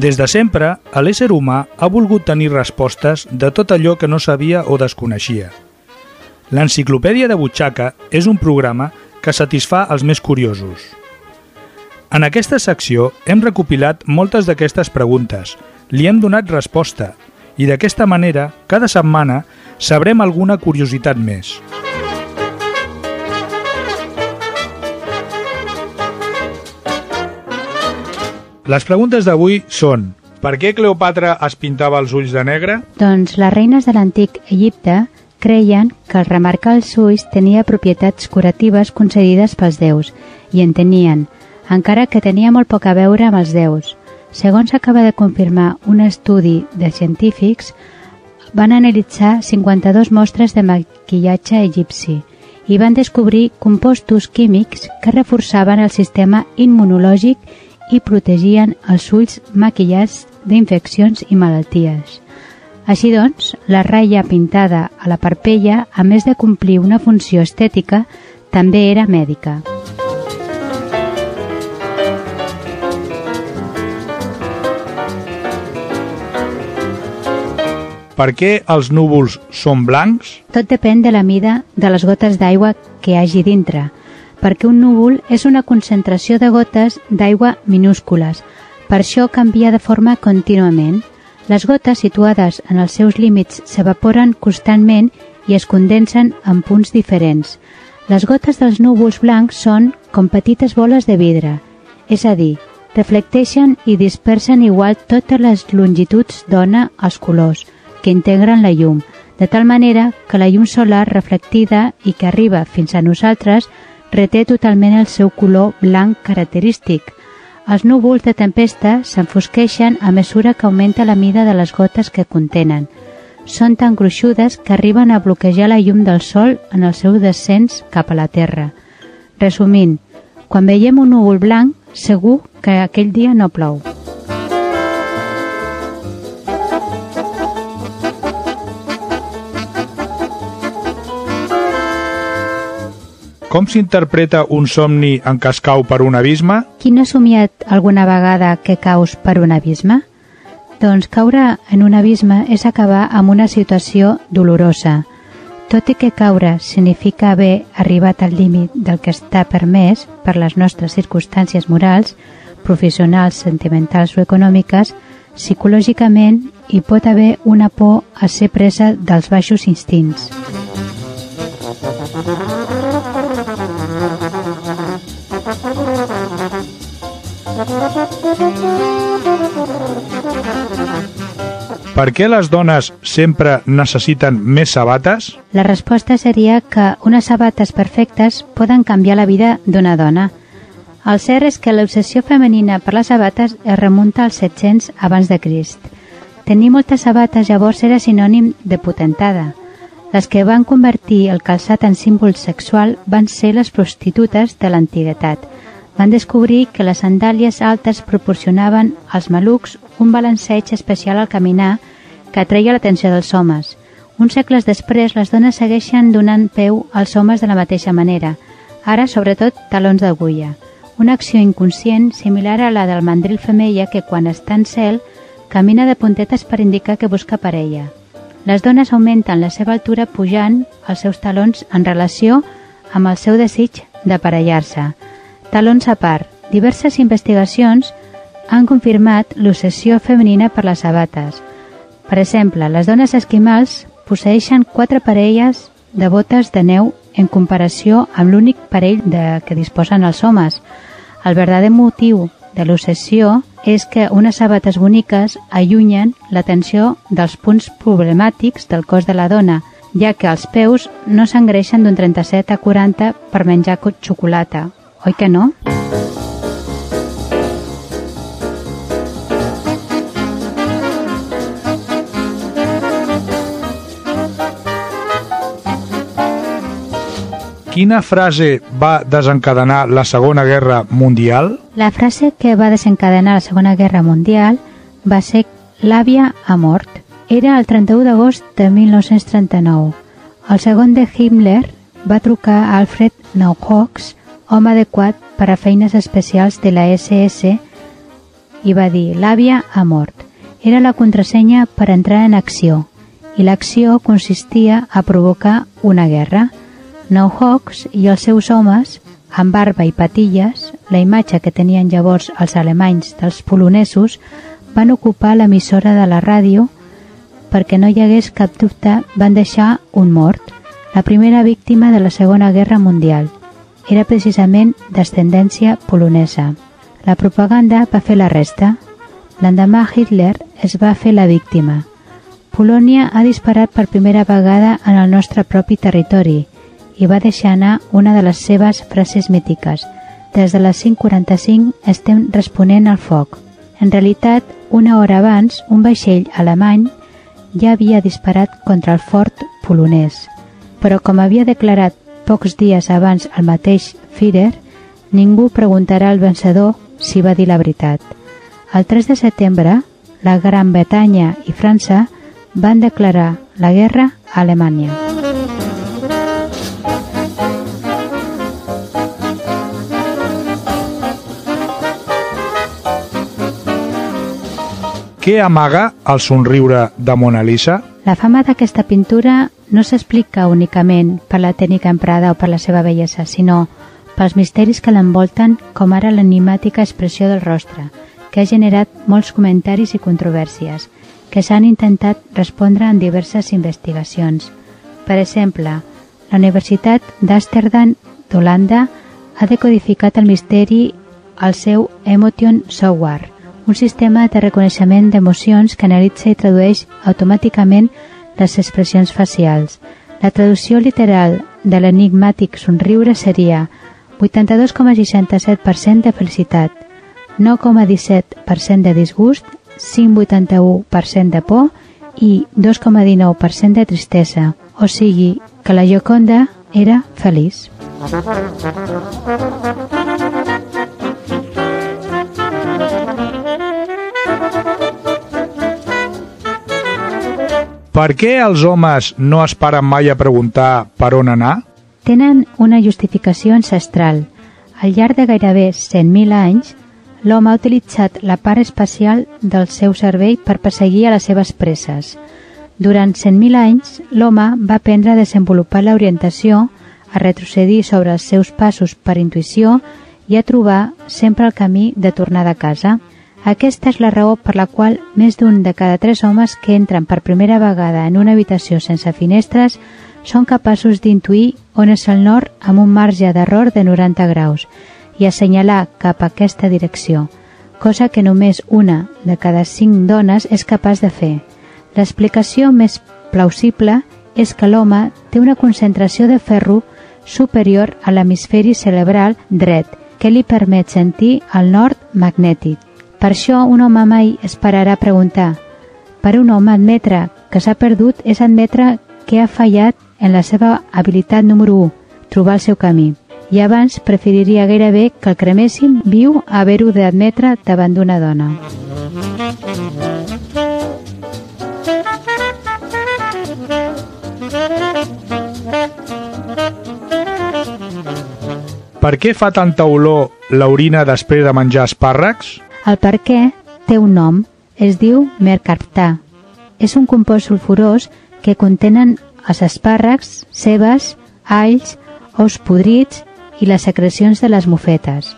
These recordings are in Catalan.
Des de sempre, l'ésser humà ha volgut tenir respostes de tot allò que no sabia o desconeixia. L'Enciclopèdia de Butxaca és un programa que satisfà els més curiosos. En aquesta secció hem recopilat moltes d'aquestes preguntes, li hem donat resposta i d'aquesta manera, cada setmana, sabrem alguna curiositat més. Les preguntes d'avui són per què Cleopatra es pintava els ulls de negre? Doncs les reines de l'antic Egipte creien que el remarcar els ulls tenia propietats curatives concedides pels déus i en tenien, encara que tenia molt poc a veure amb els déus. Segons acaba de confirmar un estudi de científics, van analitzar 52 mostres de maquillatge egipci i van descobrir compostos químics que reforçaven el sistema immunològic i protegien els ulls maquillats d'infeccions i malalties. Així doncs, la ratlla pintada a la parpella, a més de complir una funció estètica, també era mèdica. Per què els núvols són blancs? Tot depèn de la mida de les gotes d'aigua que hagi dintre, perquè un núvol és una concentració de gotes d'aigua minúscules, per això canvia de forma contínuament. Les gotes situades en els seus límits s'evaporen constantment i es condensen en punts diferents. Les gotes dels núvols blancs són com petites boles de vidre, és a dir, reflecteixen i dispersen igual totes les longituds d'ona als colors que integren la llum, de tal manera que la llum solar reflectida i que arriba fins a nosaltres reté totalment el seu color blanc característic. Els núvols de tempesta s'enfosqueixen a mesura que augmenta la mida de les gotes que contenen. Són tan gruixudes que arriben a bloquejar la llum del sol en el seu descens cap a la Terra. Resumint, quan veiem un núvol blanc, segur que aquell dia no plou. Com s'interpreta un somni en què es cau per un abisme? Qui no ha somiat alguna vegada que caus per un abisme? Doncs caure en un abisme és acabar amb una situació dolorosa. Tot i que caure significa haver arribat al límit del que està permès per les nostres circumstàncies morals, professionals, sentimentals o econòmiques, psicològicament hi pot haver una por a ser presa dels baixos instints. Per què les dones sempre necessiten més sabates? La resposta seria que unes sabates perfectes poden canviar la vida d'una dona. El cert és que l'obsessió femenina per les sabates es remunta als 700 abans de Crist. Tenir moltes sabates llavors era sinònim de potentada. Les que van convertir el calçat en símbol sexual van ser les prostitutes de l'antiguitat. Van descobrir que les sandàlies altes proporcionaven als malucs un balanceig especial al caminar que atreia l'atenció dels homes. Uns segles després, les dones segueixen donant peu als homes de la mateixa manera, ara sobretot talons d'agulla. Una acció inconscient similar a la del mandril femella que quan està en cel camina de puntetes per indicar que busca parella. Les dones augmenten la seva altura pujant els seus talons en relació amb el seu desig d'aparellar-se. Talons a part, diverses investigacions han confirmat l'obsessió femenina per les sabates. Per exemple, les dones esquimals posseixen quatre parelles de botes de neu en comparació amb l'únic parell de que disposen els homes. El verdader motiu de l'obsessió és que unes sabates boniques allunyen l'atenció dels punts problemàtics del cos de la dona, ja que els peus no s'engreixen d'un 37 a 40 per menjar xocolata, oi que no? Quina frase va desencadenar la Segona Guerra Mundial? La frase que va desencadenar la Segona Guerra Mundial va ser l'àvia ha mort. Era el 31 d'agost de 1939. El segon de Himmler va trucar a Alfred Nauhawks, home adequat per a feines especials de la SS, i va dir «L'àvia ha mort». Era la contrasenya per entrar en acció i l'acció consistia a provocar una guerra. Nou Hawks i els seus homes, amb barba i patilles, la imatge que tenien llavors els alemanys dels polonesos, van ocupar l'emissora de la ràdio perquè no hi hagués cap dubte, van deixar un mort, la primera víctima de la Segona Guerra Mundial. Era precisament d'ascendència polonesa. La propaganda va fer la resta. L'endemà Hitler es va fer la víctima. Polònia ha disparat per primera vegada en el nostre propi territori i va deixar anar una de les seves frases mítiques. Des de les 5.45 estem responent al foc. En realitat, una hora abans, un vaixell alemany ja havia disparat contra el fort polonès. Però com havia declarat pocs dies abans el mateix Führer, ningú preguntarà al vencedor si va dir la veritat. El 3 de setembre, la Gran Bretanya i França van declarar la guerra a Alemanya. Què amaga el somriure de Mona Lisa? La fama d'aquesta pintura no s'explica únicament per la tècnica emprada o per la seva bellesa, sinó pels misteris que l'envolten com ara l'enigmàtica expressió del rostre, que ha generat molts comentaris i controvèrsies, que s'han intentat respondre en diverses investigacions. Per exemple, la Universitat d'Amsterdam d'Holanda ha decodificat el misteri al seu Emotion Software, un sistema de reconeixement d'emocions que analitza i tradueix automàticament les expressions facials. La traducció literal de l'enigmàtic somriure seria 82,67% de felicitat, 9,17% de disgust 5,81% de por i 2,19% de tristesa, o sigui que la Gioconda era feliç. Per què els homes no es paren mai a preguntar per on anar? Tenen una justificació ancestral. Al llarg de gairebé 100.000 anys, l'home ha utilitzat la part espacial del seu cervell per perseguir a les seves presses. Durant 100.000 anys, l'home va aprendre a desenvolupar l'orientació, a retrocedir sobre els seus passos per intuïció i a trobar sempre el camí de tornada a casa. Aquesta és la raó per la qual més d'un de cada tres homes que entren per primera vegada en una habitació sense finestres són capaços d'intuir on és el nord amb un marge d'error de 90 graus i assenyalar cap a aquesta direcció, cosa que només una de cada cinc dones és capaç de fer. L'explicació més plausible és que l'home té una concentració de ferro superior a l'hemisferi cerebral dret, que li permet sentir el nord magnètic. Per això un home mai esperarà preguntar. Per un home admetre que s'ha perdut és admetre que ha fallat en la seva habilitat número 1, trobar el seu camí i abans preferiria gairebé que el cremessin viu a haver-ho d'admetre davant d'una dona. Per què fa tanta olor l'orina després de menjar espàrrecs? El per què té un nom, es diu mercaptà. És un compost sulfurós que contenen els espàrrecs, cebes, alls, ous podrits i les secrecions de les mofetes.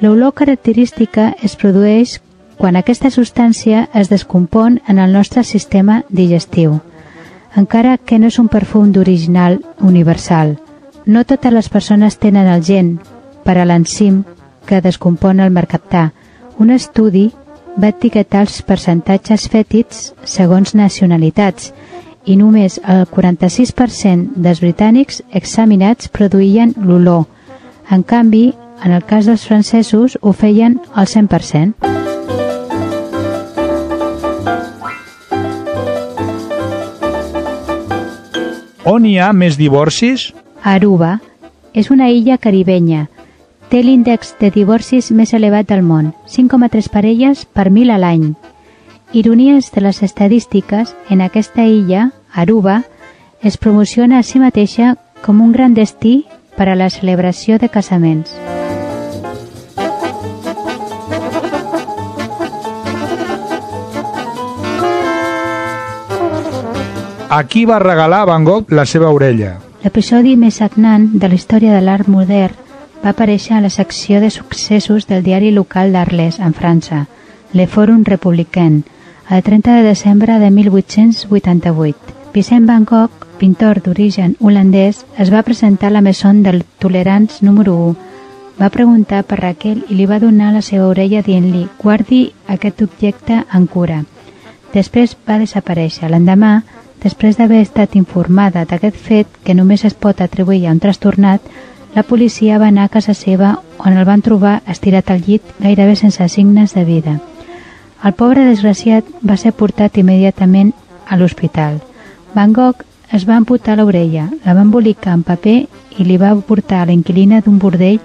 L'olor característica es produeix quan aquesta substància es descompon en el nostre sistema digestiu, encara que no és un perfum d'original universal. No totes les persones tenen el gen per a l'enzim que descompon el mercaptà. Un estudi va etiquetar els percentatges fètids segons nacionalitats i només el 46% dels britànics examinats produïen l'olor, en canvi, en el cas dels francesos ho feien al 100%. On hi ha més divorcis? Aruba és una illa caribenya té l'índex de divorcis més elevat del món, 5,3 parelles per mil a l'any. Ironies de les estadístiques, en aquesta illa, Aruba, es promociona a si mateixa com un gran destí per a la celebració de casaments. A qui va regalar Van Gogh la seva orella? L'episodi més sagnant de la història de l'art modern va aparèixer a la secció de successos del diari local d'Arles, en França, Le Forum Républicain, el 30 de desembre de 1888. Vicent Van Gogh, pintor d'origen holandès, es va presentar a la Maison del Tolerants número 1. Va preguntar per Raquel i li va donar la seva orella dient-li guardi aquest objecte en cura. Després va desaparèixer. L'endemà, després d'haver estat informada d'aquest fet que només es pot atribuir a un trastornat, la policia va anar a casa seva on el van trobar estirat al llit gairebé sense signes de vida. El pobre desgraciat va ser portat immediatament a l'hospital. Van Gogh es va amputar l'orella, la va embolicar en paper i li va portar a la inquilina d'un bordell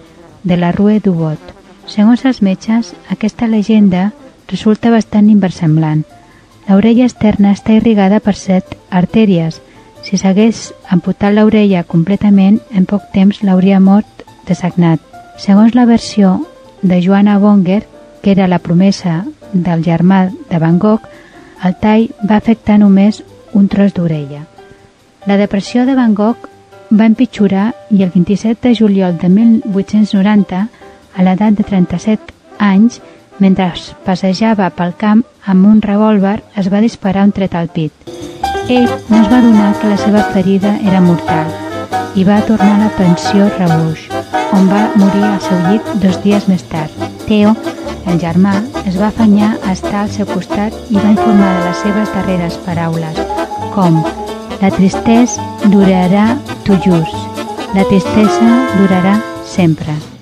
de la Rue du Bot. Segons els metges, aquesta llegenda resulta bastant inversemblant. L'orella externa està irrigada per set artèries. Si s'hagués amputat l'orella completament, en poc temps l'hauria mort desagnat. Segons la versió de Joanna Bonger, que era la promesa del germà de Van Gogh, el tall va afectar només un tros d'orella. La depressió de Van Gogh va empitjorar i el 27 de juliol de 1890, a l'edat de 37 anys, mentre passejava pel camp amb un revòlver, es va disparar un tret al pit. Ell no es va donar que la seva ferida era mortal i va tornar a la pensió Rebuix, on va morir al seu llit dos dies més tard. Teo, el germà, es va afanyar a estar al seu costat i va informar de les seves darreres paraules com La tristesa durarà tu just, la tristesa durarà sempre.